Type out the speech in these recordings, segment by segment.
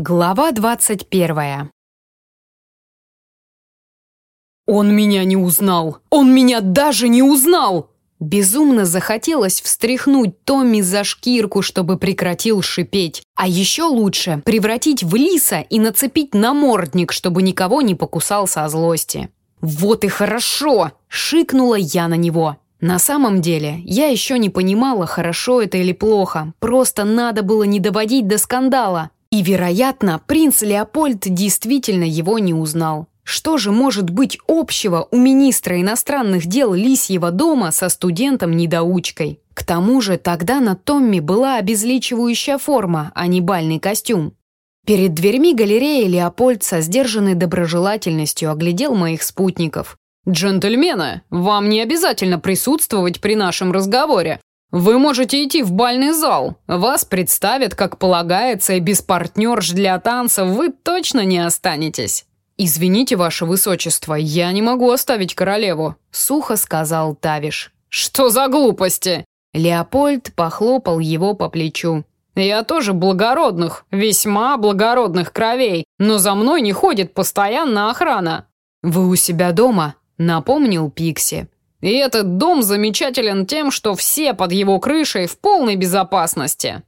Глава двадцать первая. «Он меня не узнал! Он меня даже не узнал!» Безумно захотелось встряхнуть Томми за шкирку, чтобы прекратил шипеть. А еще лучше превратить в лиса и нацепить намордник, чтобы никого не покусал со злости. «Вот и хорошо!» – шикнула я на него. На самом деле, я еще не понимала, хорошо это или плохо. Просто надо было не доводить до скандала. И, вероятно, принц Леопольд действительно его не узнал. Что же может быть общего у министра иностранных дел Лисьего дома со студентом-недоучкой? К тому же тогда на Томми была обезличивающая форма, а не бальный костюм. Перед дверьми галереи Леопольд со сдержанной доброжелательностью оглядел моих спутников. «Джентльмены, вам не обязательно присутствовать при нашем разговоре. Вы можете идти в бальный зал. Вас представят, как полагается, и без партнерш для танцев вы точно не останетесь. Извините, ваше высочество, я не могу оставить королеву, сухо сказал Тавиш. Что за глупости? Леопольд похлопал его по плечу. Я тоже благородных, весьма благородных кровей, но за мной не ходит постоянно охрана. Вы у себя дома? напомнил Пикси. И этот дом замечателен тем, что все под его крышей в полной безопасности.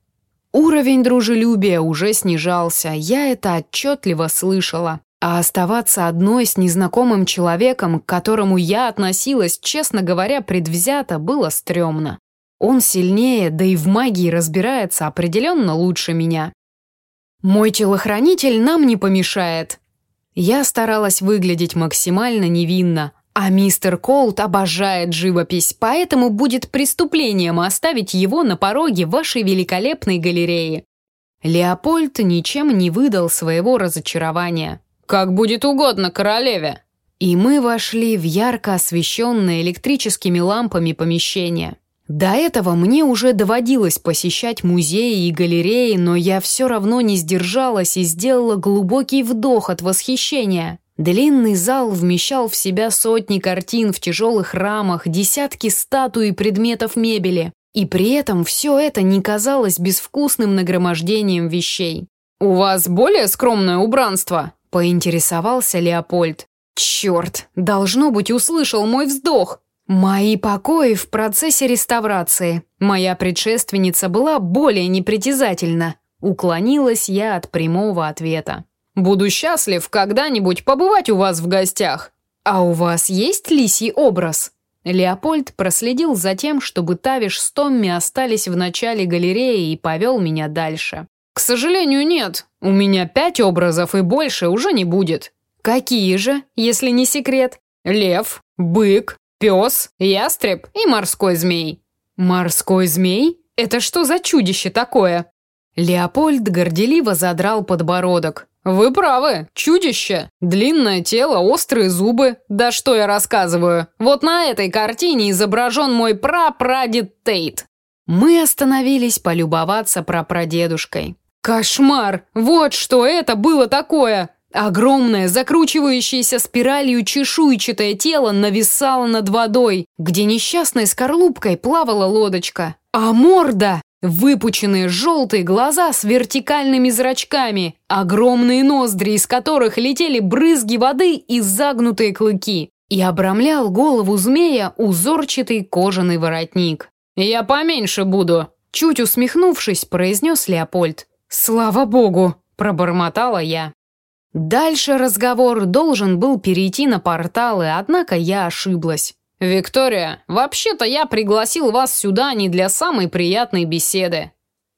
Уровень дружелюбия уже снижался, я это отчетливо слышала. А оставаться одной с незнакомым человеком, к которому я относилась, честно говоря, предвзято, было стрёмно. Он сильнее, да и в магии разбирается определенно лучше меня. Мой телохранитель нам не помешает. Я старалась выглядеть максимально невинно, а мистер Колт обожает живопись, поэтому будет преступлением оставить его на пороге вашей великолепной галереи. Леопольд ничем не выдал своего разочарования. Как будет угодно королеве. И мы вошли в ярко освещенное электрическими лампами помещение. До этого мне уже доводилось посещать музеи и галереи, но я все равно не сдержалась и сделала глубокий вдох от восхищения. Длинный зал вмещал в себя сотни картин в тяжелых рамах, десятки статуй и предметов мебели. И при этом все это не казалось безвкусным нагромождением вещей. «У вас более скромное убранство?» – поинтересовался Леопольд. «Черт, должно быть, услышал мой вздох!» Мои покои в процессе реставрации. Моя предшественница была более непритязательна. Уклонилась я от прямого ответа. Буду счастлив когда-нибудь побывать у вас в гостях. А у вас есть лисий образ? Леопольд проследил за тем, чтобы Тавиш с Томми остались в начале галереи и повел меня дальше. К сожалению, нет. У меня пять образов и больше уже не будет. Какие же, если не секрет? Лев, бык, пес, ястреб и морской змей. Морской змей? Это что за чудище такое? Леопольд горделиво задрал подбородок. Вы правы, чудище. Длинное тело, острые зубы. Да что я рассказываю? Вот на этой картине изображен мой прапрадед Тейт. Мы остановились полюбоваться прапрадедушкой. Кошмар! Вот что это было такое! Огромное, закручивающееся спиралью чешуйчатое тело нависало над водой, где несчастной скорлупкой плавала лодочка. А морда Выпученные желтые глаза с вертикальными зрачками, огромные ноздри, из которых летели брызги воды и загнутые клыки, и обрамлял голову змея узорчатый кожаный воротник. «Я поменьше буду», — чуть усмехнувшись, произнес Леопольд. «Слава богу!» — пробормотала я. Дальше разговор должен был перейти на порталы, однако я ошиблась. «Виктория, вообще-то я пригласил вас сюда не для самой приятной беседы».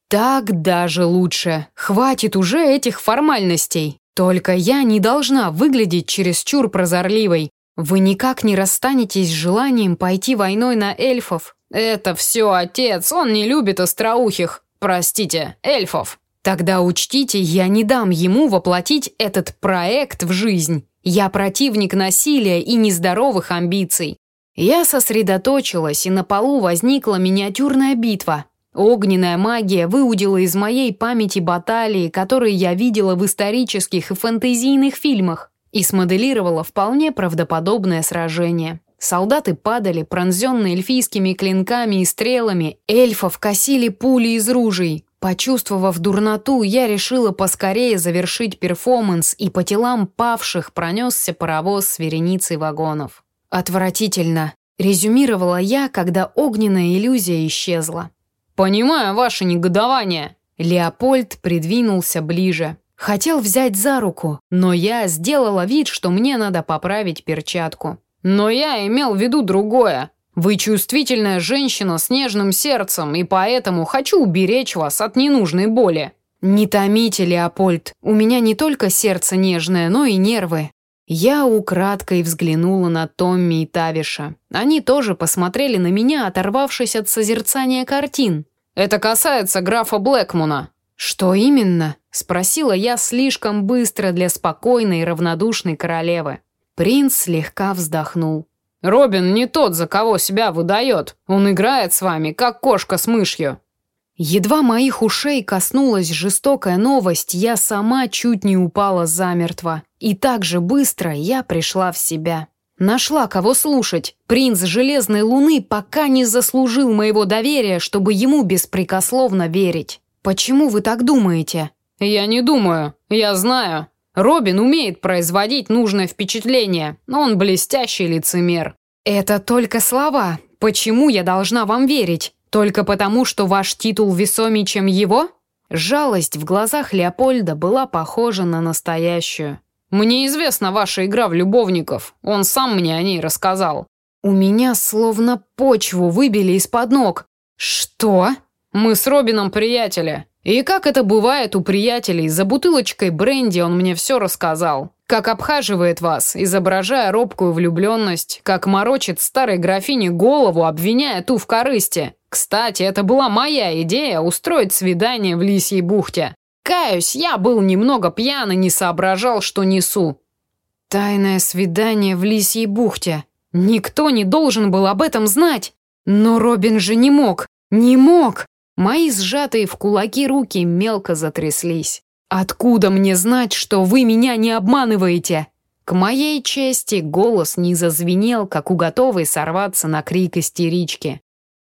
«Так даже лучше. Хватит уже этих формальностей. Только я не должна выглядеть чересчур прозорливой. Вы никак не расстанетесь с желанием пойти войной на эльфов». «Это все отец, он не любит остроухих. Простите, эльфов». «Тогда учтите, я не дам ему воплотить этот проект в жизнь. Я противник насилия и нездоровых амбиций. Я сосредоточилась, и на полу возникла миниатюрная битва. Огненная магия выудила из моей памяти баталии, которые я видела в исторических и фэнтезийных фильмах, и смоделировала вполне правдоподобное сражение. Солдаты падали, пронзенные эльфийскими клинками и стрелами, эльфов косили пули из ружей. Почувствовав дурноту, я решила поскорее завершить перформанс, и по телам павших пронесся паровоз с вереницей вагонов. Отвратительно, резюмировала я, когда огненная иллюзия исчезла. «Понимаю ваше негодование». Леопольд придвинулся ближе. Хотел взять за руку, но я сделала вид, что мне надо поправить перчатку. «Но я имел в виду другое. Вы чувствительная женщина с нежным сердцем, и поэтому хочу уберечь вас от ненужной боли». «Не томите, Леопольд, у меня не только сердце нежное, но и нервы». Я украдкой взглянула на Томми и Тавиша. Они тоже посмотрели на меня, оторвавшись от созерцания картин. «Это касается графа Блэкмуна». «Что именно?» – спросила я слишком быстро для спокойной и равнодушной королевы. Принц слегка вздохнул. Робин не тот, за кого себя выдает. Он играет с вами, как кошка с мышью. Едва моих ушей коснулась жестокая новость, я сама чуть не упала замертво. И так же быстро я пришла в себя. Нашла кого слушать. Принц Железной Луны пока не заслужил моего доверия, чтобы ему беспрекословно верить. Почему вы так думаете? Я не думаю. Я знаю. Робин умеет производить нужное впечатление, но он блестящий лицемер. Это только слова. Почему я должна вам верить? Только потому, что ваш титул весомее, чем его? Жалость в глазах Леопольда была похожа на настоящую. Мне известна ваша игра в любовников. Он сам мне о ней рассказал. У меня словно почву выбили из-под ног. Что? Мы с Робином приятели. И как это бывает у приятелей, за бутылочкой бренди он мне все рассказал. Как обхаживает вас, изображая робкую влюбленность, как морочит старой графине голову, обвиняя ту в корысти. Кстати, это была моя идея устроить свидание в Лисьей бухте. Каюсь, я был немного пьян и не соображал, что несу. Тайное свидание в Лисьей бухте. Никто не должен был об этом знать. Но Робин же не мог. Не мог. Мои сжатые в кулаки руки мелко затряслись. «Откуда мне знать, что вы меня не обманываете?» К моей чести голос не зазвенел, как у готовой сорваться на крик истерички.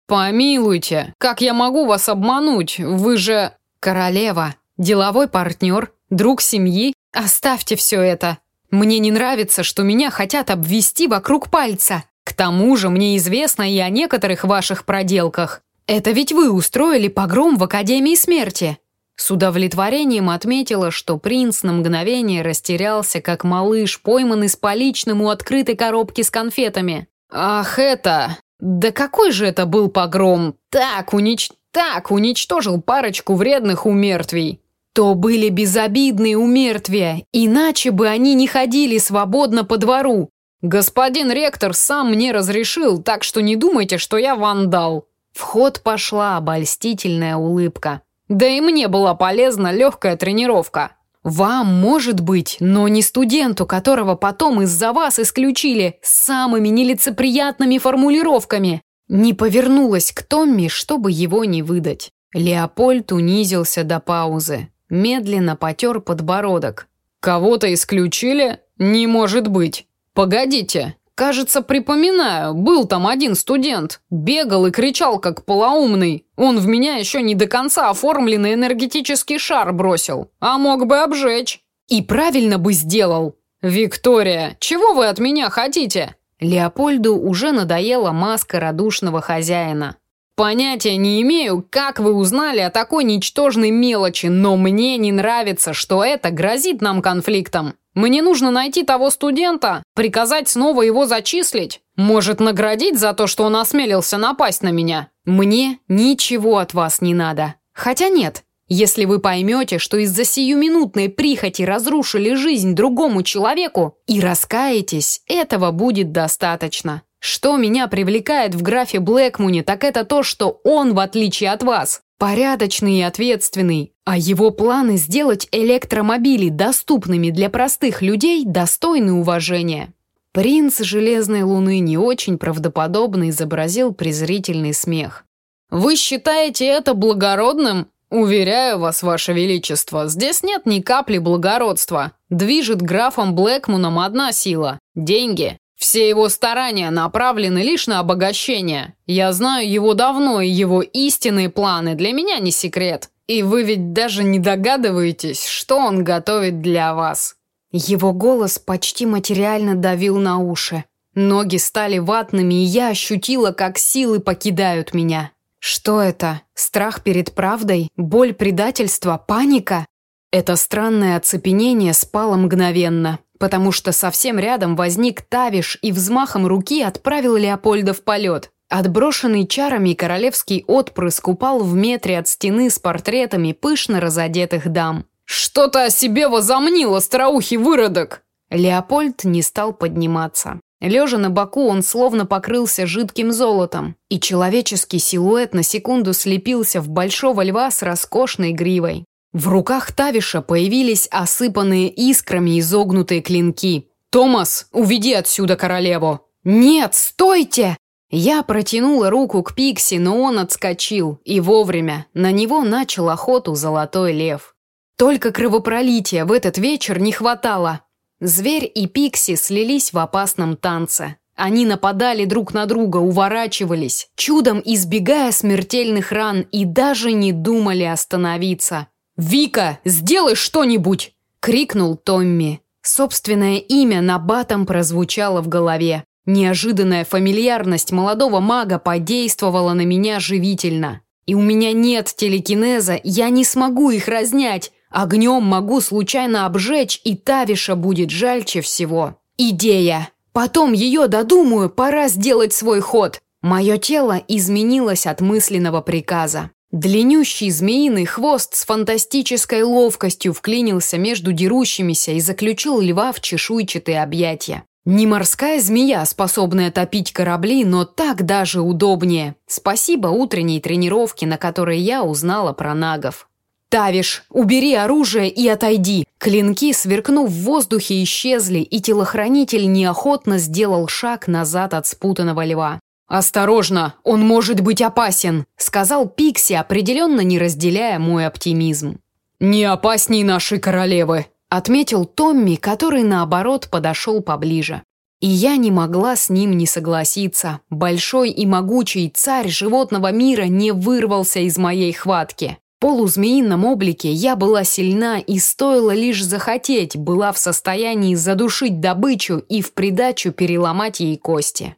«Помилуйте, как я могу вас обмануть? Вы же...» «Королева, деловой партнер, друг семьи. Оставьте все это. Мне не нравится, что меня хотят обвести вокруг пальца. К тому же мне известно и о некоторых ваших проделках. Это ведь вы устроили погром в Академии Смерти. С удовлетворением отметила, что принц на мгновение растерялся, как малыш, пойманный с поличным у открытой коробки с конфетами. Ах, это... Да какой же это был погром? Так, унич... так уничтожил парочку вредных умертвий. То были безобидные умертвия, иначе бы они не ходили свободно по двору. Господин ректор сам мне разрешил, так что не думайте, что я вандал. В ход пошла обольстительная улыбка. Да и мне была полезна легкая тренировка. Вам, может быть, но не студенту, которого потом из-за вас исключили самыми нелицеприятными формулировками. Не повернулась к Томми, чтобы его не выдать. Леопольд унизился до паузы. Медленно потер подбородок. «Кого-то исключили? Не может быть. Погодите, Кажется, припоминаю, был там один студент. Бегал и кричал, как полоумный. Он в меня еще не до конца оформленный энергетический шар бросил. А мог бы обжечь. И правильно бы сделал. Виктория, чего вы от меня хотите? Леопольду уже надоела маска радушного хозяина. Понятия не имею, как вы узнали о такой ничтожной мелочи, но мне не нравится, что это грозит нам конфликтом. Мне нужно найти того студента, приказать снова его зачислить. Может, наградить за то, что он осмелился напасть на меня. Мне ничего от вас не надо. Хотя нет, если вы поймете, что из-за сиюминутной прихоти разрушили жизнь другому человеку и раскаетесь, этого будет достаточно. Что меня привлекает в графе Блэкмуне, так это то, что он, в отличие от вас, порядочный и ответственный, а его планы сделать электромобили доступными для простых людей достойны уважения. Принц Железной Луны не очень правдоподобно изобразил презрительный смех. «Вы считаете это благородным? Уверяю вас, ваше величество, здесь нет ни капли благородства. Движет графом Блэкмуном одна сила – деньги. Все его старания направлены лишь на обогащение. Я знаю его давно, и его истинные планы для меня не секрет. И вы ведь даже не догадываетесь, что он готовит для вас. Его голос почти материально давил на уши. Ноги стали ватными, и я ощутила, как силы покидают меня. Что это? Страх перед правдой? Боль предательства? Паника? Это странное оцепенение спало мгновенно, потому что совсем рядом возник Тавиш и взмахом руки отправил Леопольда в полет. Отброшенный чарами королевский отпрыск упал в метре от стены с портретами пышно разодетых дам. «Что то о себе возомнил, остроухий выродок!» Леопольд не стал подниматься. Лежа на боку, он словно покрылся жидким золотом, и человеческий силуэт на секунду слепился в большого льва с роскошной гривой. В руках Тавиша появились осыпанные искрами изогнутые клинки. «Томас, уведи отсюда королеву!» «Нет, стойте!» Я протянула руку к Пикси, но он отскочил, и вовремя на него начал охоту золотой лев. Только кровопролития в этот вечер не хватало. Зверь и Пикси слились в опасном танце. Они нападали друг на друга, уворачивались, чудом избегая смертельных ран и даже не думали остановиться. «Вика, сделай что-нибудь!» – крикнул Томми. Собственное имя на батом прозвучало в голове. Неожиданная фамильярность молодого мага подействовала на меня живительно. И у меня нет телекинеза, я не смогу их разнять. Огнем могу случайно обжечь, и Тавиша будет жальче всего. Идея. Потом ее додумаю, пора сделать свой ход. Мое тело изменилось от мысленного приказа. Длиннющий змеиный хвост с фантастической ловкостью вклинился между дерущимися и заключил льва в чешуйчатые объятия. Не морская змея, способная топить корабли, но так даже удобнее. Спасибо утренней тренировке, на которой я узнала про нагов. «Тавиш, убери оружие и отойди!» Клинки, сверкнув в воздухе, исчезли, и телохранитель неохотно сделал шаг назад от спутанного льва. «Осторожно, он может быть опасен», — сказал Пикси, определенно не разделяя мой оптимизм. «Не опасней нашей королевы», — отметил Томми, который, наоборот, подошел поближе. И я не могла с ним не согласиться. Большой и могучий царь животного мира не вырвался из моей хватки. В полузмеином облике я была сильна и стоило лишь захотеть, была в состоянии задушить добычу и в придачу переломать ей кости.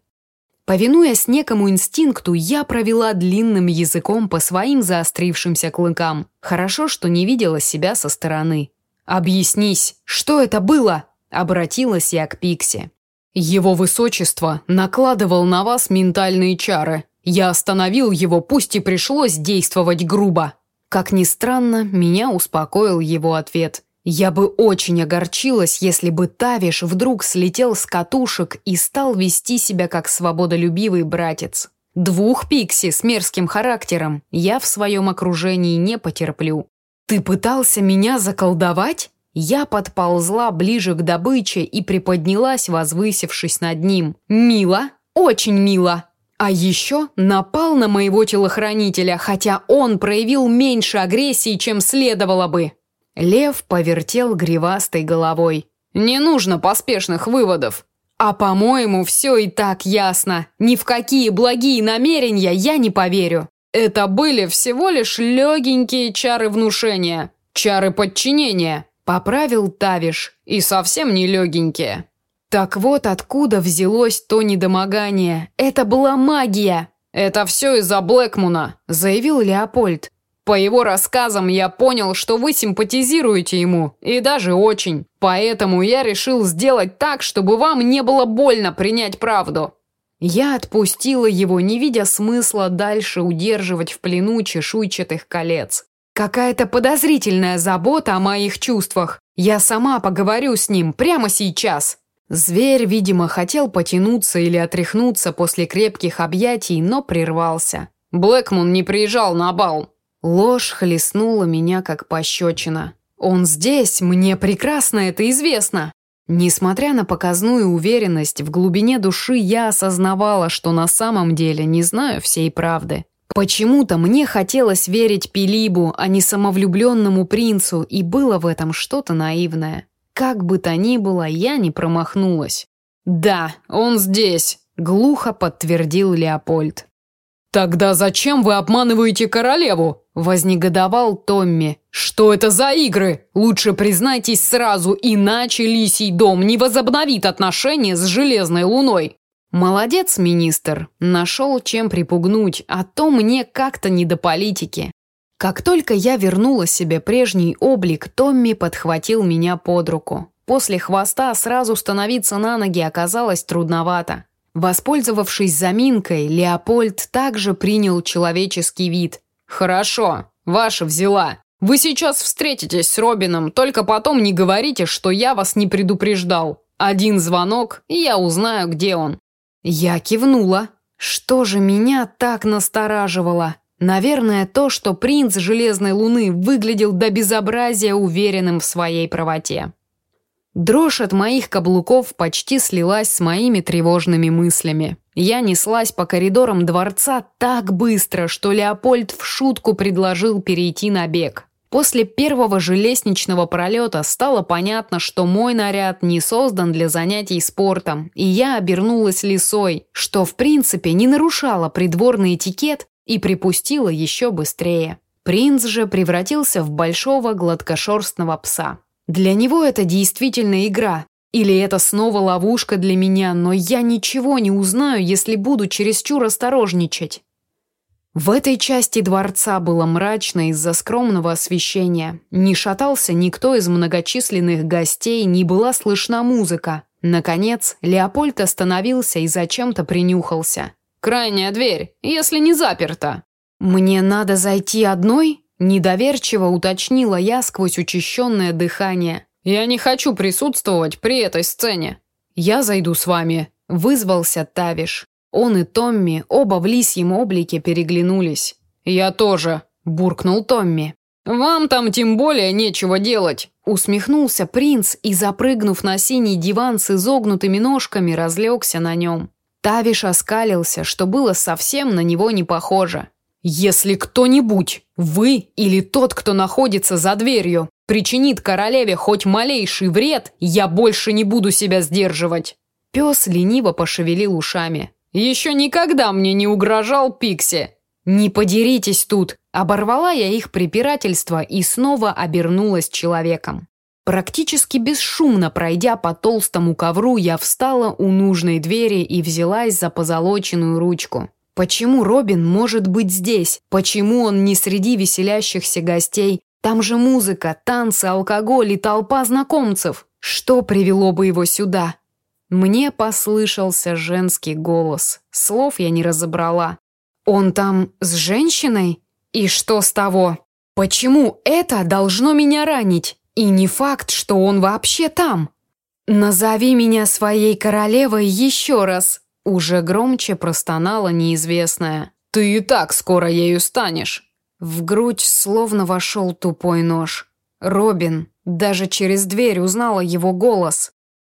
Повинуясь некому инстинкту, я провела длинным языком по своим заострившимся клыкам. Хорошо, что не видела себя со стороны. «Объяснись, что это было?» – обратилась я к Пикси. «Его высочество накладывал на вас ментальные чары. Я остановил его, пусть и пришлось действовать грубо». Как ни странно, меня успокоил его ответ – я бы очень огорчилась, если бы Тавиш вдруг слетел с катушек и стал вести себя как свободолюбивый братец. Двух пикси с мерзким характером я в своем окружении не потерплю. «Ты пытался меня заколдовать?» Я подползла ближе к добыче и приподнялась, возвысившись над ним. «Мило, очень мило!» А еще напал на моего телохранителя, хотя он проявил меньше агрессии, чем следовало бы. Лев повертел гривастой головой. «Не нужно поспешных выводов». «А по-моему, все и так ясно. Ни в какие благие намерения я не поверю». «Это были всего лишь легенькие чары внушения, чары подчинения», — поправил Тавиш. «И совсем не легенькие». Так вот откуда взялось то недомогание. Это была магия. «Это все из-за Блэкмуна», — заявил Леопольд. По его рассказам я понял, что вы симпатизируете ему, и даже очень. Поэтому я решил сделать так, чтобы вам не было больно принять правду. Я отпустила его, не видя смысла дальше удерживать в плену чешуйчатых колец. Какая-то подозрительная забота о моих чувствах. Я сама поговорю с ним прямо сейчас. Зверь, видимо, хотел потянуться или отряхнуться после крепких объятий, но прервался. Блэкмун не приезжал на бал. Ложь хлестнула меня как пощечина. Он здесь, мне прекрасно это известно. Несмотря на показную уверенность, в глубине души я осознавала, что на самом деле не знаю всей правды. Почему-то мне хотелось верить Пилибу, а не самовлюбленному принцу, и было в этом что-то наивное. Как бы то ни было, я не промахнулась. «Да, он здесь», — глухо подтвердил Леопольд. «Тогда зачем вы обманываете королеву?» – вознегодовал Томми. «Что это за игры? Лучше признайтесь сразу, иначе Лисий дом не возобновит отношения с Железной Луной». «Молодец, министр. Нашел, чем припугнуть, а то мне как-то не до политики». Как только я вернула себе прежний облик, Томми подхватил меня под руку. После хвоста сразу становиться на ноги оказалось трудновато. Воспользовавшись заминкой, Леопольд также принял человеческий вид. «Хорошо, ваша взяла. Вы сейчас встретитесь с Робином, только потом не говорите, что я вас не предупреждал. Один звонок, и я узнаю, где он». Я кивнула. Что же меня так настораживало? Наверное, то, что принц Железной Луны выглядел до безобразия уверенным в своей правоте. Дрожь от моих каблуков почти слилась с моими тревожными мыслями. Я неслась по коридорам дворца так быстро, что Леопольд в шутку предложил перейти на бег. После первого же лестничного пролета стало понятно, что мой наряд не создан для занятий спортом, и я обернулась лисой, что в принципе не нарушало придворный этикет и припустила еще быстрее. Принц же превратился в большого гладкошерстного пса. Для него это действительно игра. Или это снова ловушка для меня, но я ничего не узнаю, если буду чересчур осторожничать. В этой части дворца было мрачно из-за скромного освещения. Не шатался никто из многочисленных гостей, не была слышна музыка. Наконец, Леопольд остановился и зачем-то принюхался. «Крайняя дверь, если не заперта». «Мне надо зайти одной?» Недоверчиво уточнила я сквозь учащенное дыхание. «Я не хочу присутствовать при этой сцене». «Я зайду с вами», – вызвался Тавиш. Он и Томми оба в лисьем облике переглянулись. «Я тоже», – буркнул Томми. «Вам там тем более нечего делать», – усмехнулся принц и, запрыгнув на синий диван с изогнутыми ножками, разлегся на нем. Тавиш оскалился, что было совсем на него не похоже. Если кто-нибудь, вы или тот, кто находится за дверью, причинит королеве хоть малейший вред, я больше не буду себя сдерживать. Пес лениво пошевелил ушами. Еще никогда мне не угрожал Пикси. Не подеритесь тут, оборвала я их препирательство и снова обернулась человеком. Практически бесшумно пройдя по толстому ковру, я встала у нужной двери и взялась за позолоченную ручку. Почему Робин может быть здесь? Почему он не среди веселящихся гостей? Там же музыка, танцы, алкоголь и толпа знакомцев. Что привело бы его сюда? Мне послышался женский голос. Слов я не разобрала. Он там с женщиной? И что с того? Почему это должно меня ранить? И не факт, что он вообще там. Назови меня своей королевой еще раз, уже громче простонала неизвестная. «Ты и так скоро ею станешь!» В грудь словно вошел тупой нож. Робин даже через дверь узнала его голос.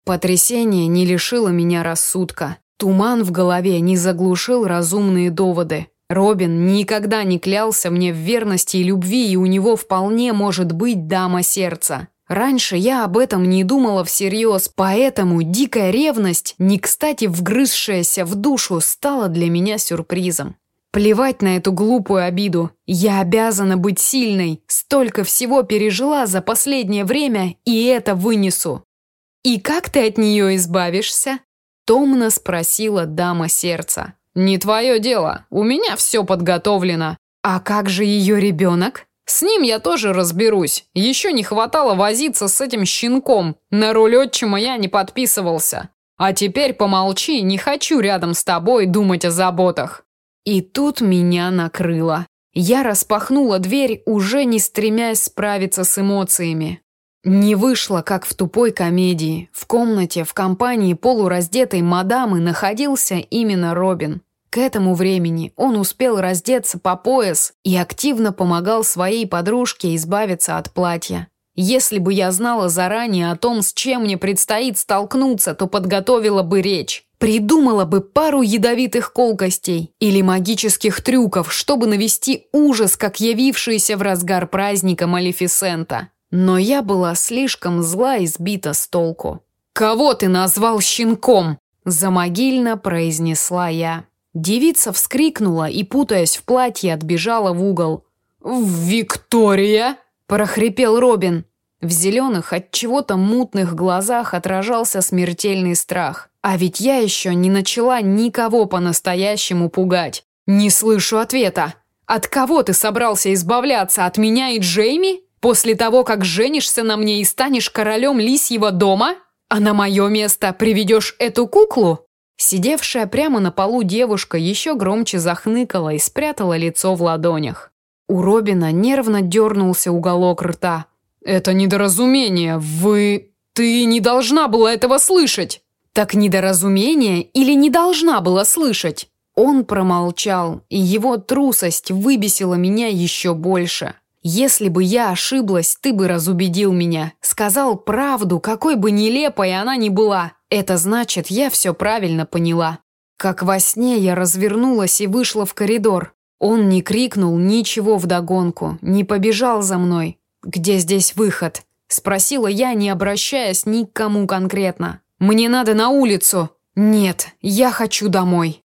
Потрясение не лишило меня рассудка. Туман в голове не заглушил разумные доводы. Робин никогда не клялся мне в верности и любви, и у него вполне может быть дама сердца. Раньше я об этом не думала всерьез, поэтому дикая ревность, не кстати вгрызшаяся в душу, стала для меня сюрпризом. Плевать на эту глупую обиду. Я обязана быть сильной. Столько всего пережила за последнее время, и это вынесу. «И как ты от нее избавишься?» Томно спросила дама сердца. «Не твое дело. У меня все подготовлено». «А как же ее ребенок?» С ним я тоже разберусь. Еще не хватало возиться с этим щенком. На роль отчима я не подписывался. А теперь помолчи, не хочу рядом с тобой думать о заботах. И тут меня накрыло. Я распахнула дверь, уже не стремясь справиться с эмоциями. Не вышло, как в тупой комедии. В комнате в компании полураздетой мадамы находился именно Робин. К этому времени он успел раздеться по пояс и активно помогал своей подружке избавиться от платья. Если бы я знала заранее о том, с чем мне предстоит столкнуться, то подготовила бы речь. Придумала бы пару ядовитых колкостей или магических трюков, чтобы навести ужас, как явившийся в разгар праздника Малефисента. Но я была слишком зла и сбита с толку. «Кого ты назвал щенком?» – замогильно произнесла я. Девица вскрикнула и, путаясь в платье, отбежала в угол. «Виктория!» – прохрипел Робин. В зеленых, от чего-то мутных глазах отражался смертельный страх. А ведь я еще не начала никого по-настоящему пугать. Не слышу ответа. От кого ты собрался избавляться, от меня и Джейми? После того, как женишься на мне и станешь королем лисьего дома? А на мое место приведешь эту куклу? Сидевшая прямо на полу девушка еще громче захныкала и спрятала лицо в ладонях. У Робина нервно дернулся уголок рта. «Это недоразумение. Вы... Ты не должна была этого слышать!» «Так недоразумение или не должна была слышать?» Он промолчал, и его трусость выбесила меня еще больше. Если бы я ошиблась, ты бы разубедил меня, сказал правду, какой бы нелепой она ни была. Это значит, я все правильно поняла. Как во сне я развернулась и вышла в коридор. Он не крикнул ничего вдогонку, не побежал за мной. «Где здесь выход?» – спросила я, не обращаясь ни к кому конкретно. «Мне надо на улицу!» «Нет, я хочу домой!»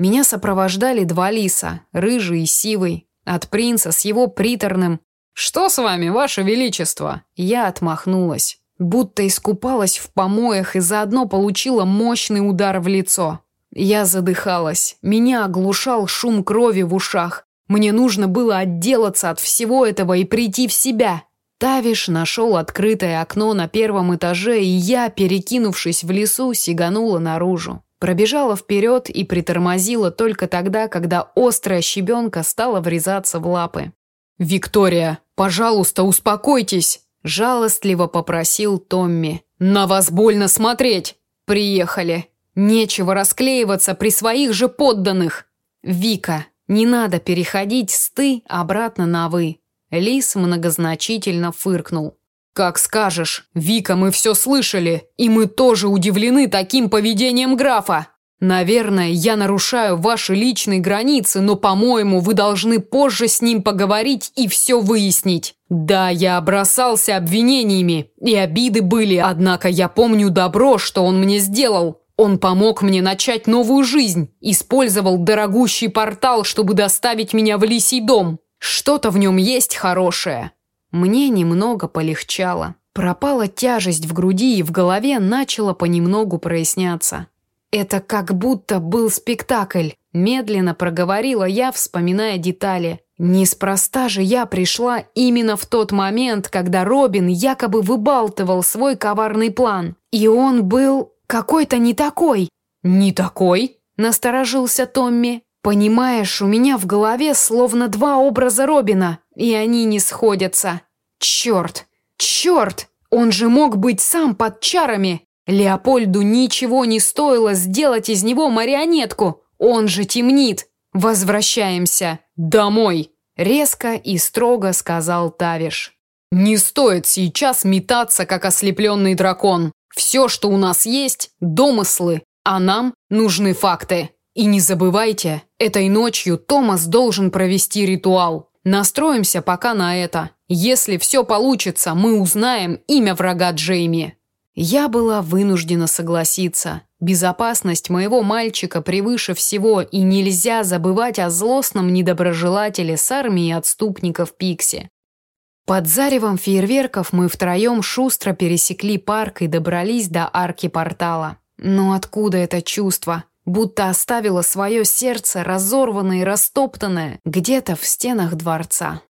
Меня сопровождали два лиса, рыжий и сивый, от принца с его приторным «Что с вами, ваше величество?» Я отмахнулась, будто искупалась в помоях и заодно получила мощный удар в лицо. Я задыхалась, меня оглушал шум крови в ушах. Мне нужно было отделаться от всего этого и прийти в себя. Тавиш нашел открытое окно на первом этаже, и я, перекинувшись в лесу, сиганула наружу. Пробежала вперед и притормозила только тогда, когда острая щебенка стала врезаться в лапы. «Виктория, пожалуйста, успокойтесь!» – жалостливо попросил Томми. «На вас больно смотреть!» «Приехали. Нечего расклеиваться при своих же подданных!» «Вика, не надо переходить с «ты» обратно на «вы». Лис многозначительно фыркнул. «Как скажешь. Вика, мы все слышали, и мы тоже удивлены таким поведением графа. Наверное, я нарушаю ваши личные границы, но, по-моему, вы должны позже с ним поговорить и все выяснить. Да, я бросался обвинениями, и обиды были, однако я помню добро, что он мне сделал. Он помог мне начать новую жизнь, использовал дорогущий портал, чтобы доставить меня в лисий дом. Что-то в нем есть хорошее. Мне немного полегчало. Пропала тяжесть в груди и в голове начала понемногу проясняться. Это как будто был спектакль, медленно проговорила я, вспоминая детали. Неспроста же я пришла именно в тот момент, когда Робин якобы выбалтывал свой коварный план. И он был какой-то не такой. Не такой? Насторожился Томми. Понимаешь, у меня в голове словно два образа Робина, и они не сходятся. Черт! Черт! Он же мог быть сам под чарами. Леопольду ничего не стоило сделать из него марионетку. Он же темнит. Возвращаемся домой. Резко и строго сказал Тавиш. Не стоит сейчас метаться, как ослепленный дракон. Все, что у нас есть, домыслы, а нам нужны факты. И не забывайте, этой ночью Томас должен провести ритуал. Настроимся пока на это. Если все получится, мы узнаем имя врага Джейми. Я была вынуждена согласиться. Безопасность моего мальчика превыше всего, и нельзя забывать о злостном недоброжелателе с армией отступников Пикси. Под заревом фейерверков мы втроем шустро пересекли парк и добрались до арки портала. Но откуда это чувство? будто оставила свое сердце разорванное и растоптанное где-то в стенах дворца.